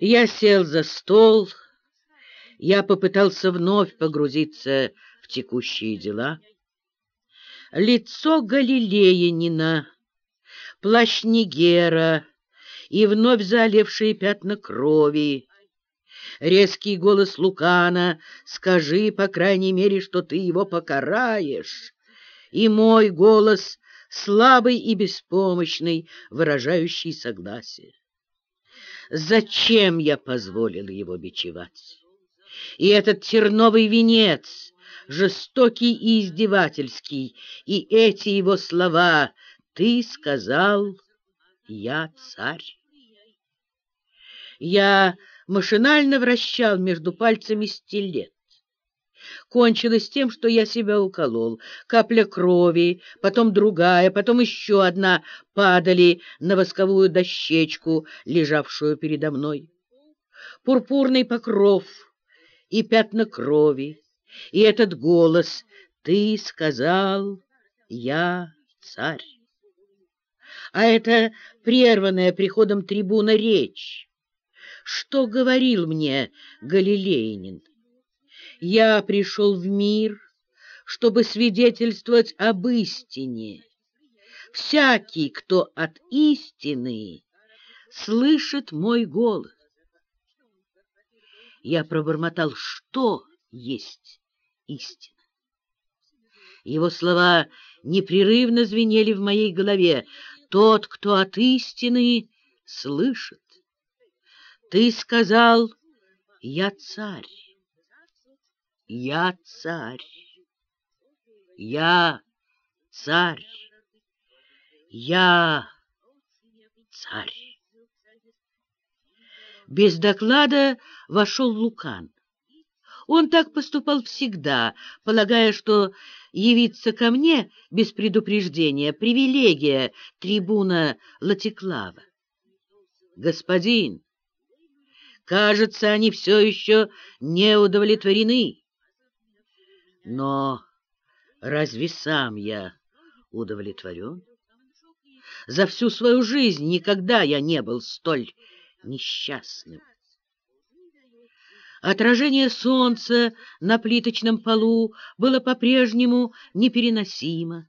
Я сел за стол, я попытался вновь погрузиться в текущие дела. Лицо Галилеянина, плащ Нигера и вновь залившие пятна крови, резкий голос Лукана «Скажи, по крайней мере, что ты его покараешь», и мой голос слабый и беспомощный, выражающий согласие. Зачем я позволил его бичевать? И этот терновый венец, жестокий и издевательский, и эти его слова «Ты сказал, я царь». Я машинально вращал между пальцами стилет кончилось тем, что я себя уколол. Капля крови, потом другая, потом еще одна падали на восковую дощечку, лежавшую передо мной. Пурпурный покров и пятна крови, и этот голос «Ты сказал, я царь». А это прерванная приходом трибуна речь. Что говорил мне Галилейнин? Я пришел в мир, чтобы свидетельствовать об истине. Всякий, кто от истины, слышит мой голос. Я пробормотал, что есть истина. Его слова непрерывно звенели в моей голове. Тот, кто от истины слышит. Ты сказал, я царь. Я царь. Я царь. Я царь. Без доклада вошел Лукан. Он так поступал всегда, полагая, что явиться ко мне без предупреждения — привилегия трибуна Латиклава. «Господин, кажется, они все еще не удовлетворены». Но разве сам я удовлетворен? За всю свою жизнь никогда я не был столь несчастным. Отражение солнца на плиточном полу было по-прежнему непереносимо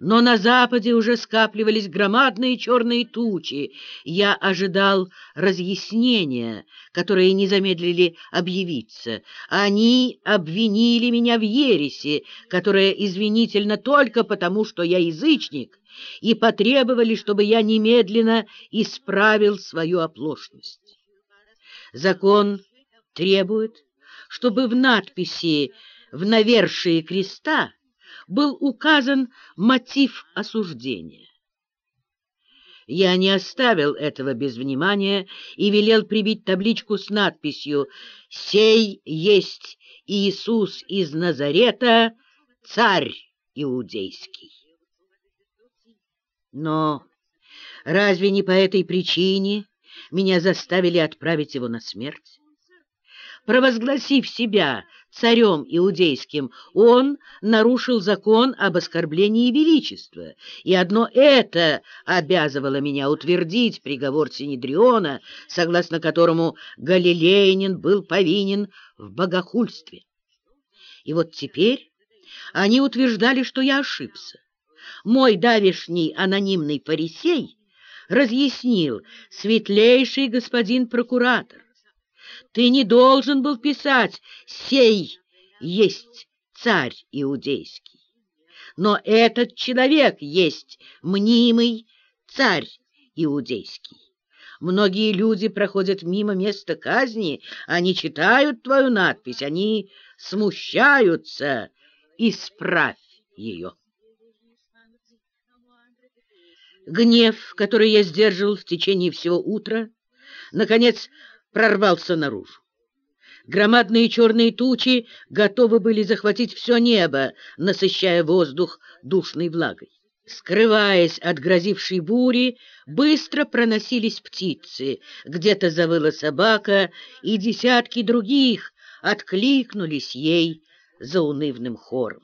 но на западе уже скапливались громадные черные тучи. Я ожидал разъяснения, которые не замедлили объявиться. Они обвинили меня в ересе, которая извинительна только потому, что я язычник, и потребовали, чтобы я немедленно исправил свою оплошность. Закон требует, чтобы в надписи в навершие креста был указан мотив осуждения. Я не оставил этого без внимания и велел прибить табличку с надписью «Сей есть Иисус из Назарета, царь иудейский». Но разве не по этой причине меня заставили отправить его на смерть? Провозгласив себя царем иудейским, он нарушил закон об оскорблении величества, и одно это обязывало меня утвердить приговор Синедриона, согласно которому Галилейнин был повинен в богохульстве. И вот теперь они утверждали, что я ошибся. Мой давишний анонимный фарисей разъяснил светлейший господин прокуратор, ты не должен был писать «Сей есть царь иудейский». Но этот человек есть мнимый царь иудейский. Многие люди проходят мимо места казни, они читают твою надпись, они смущаются. Исправь ее. Гнев, который я сдерживал в течение всего утра, наконец прорвался наружу. Громадные черные тучи готовы были захватить все небо, насыщая воздух душной влагой. Скрываясь от грозившей бури, быстро проносились птицы. Где-то завыла собака, и десятки других откликнулись ей за унывным хором.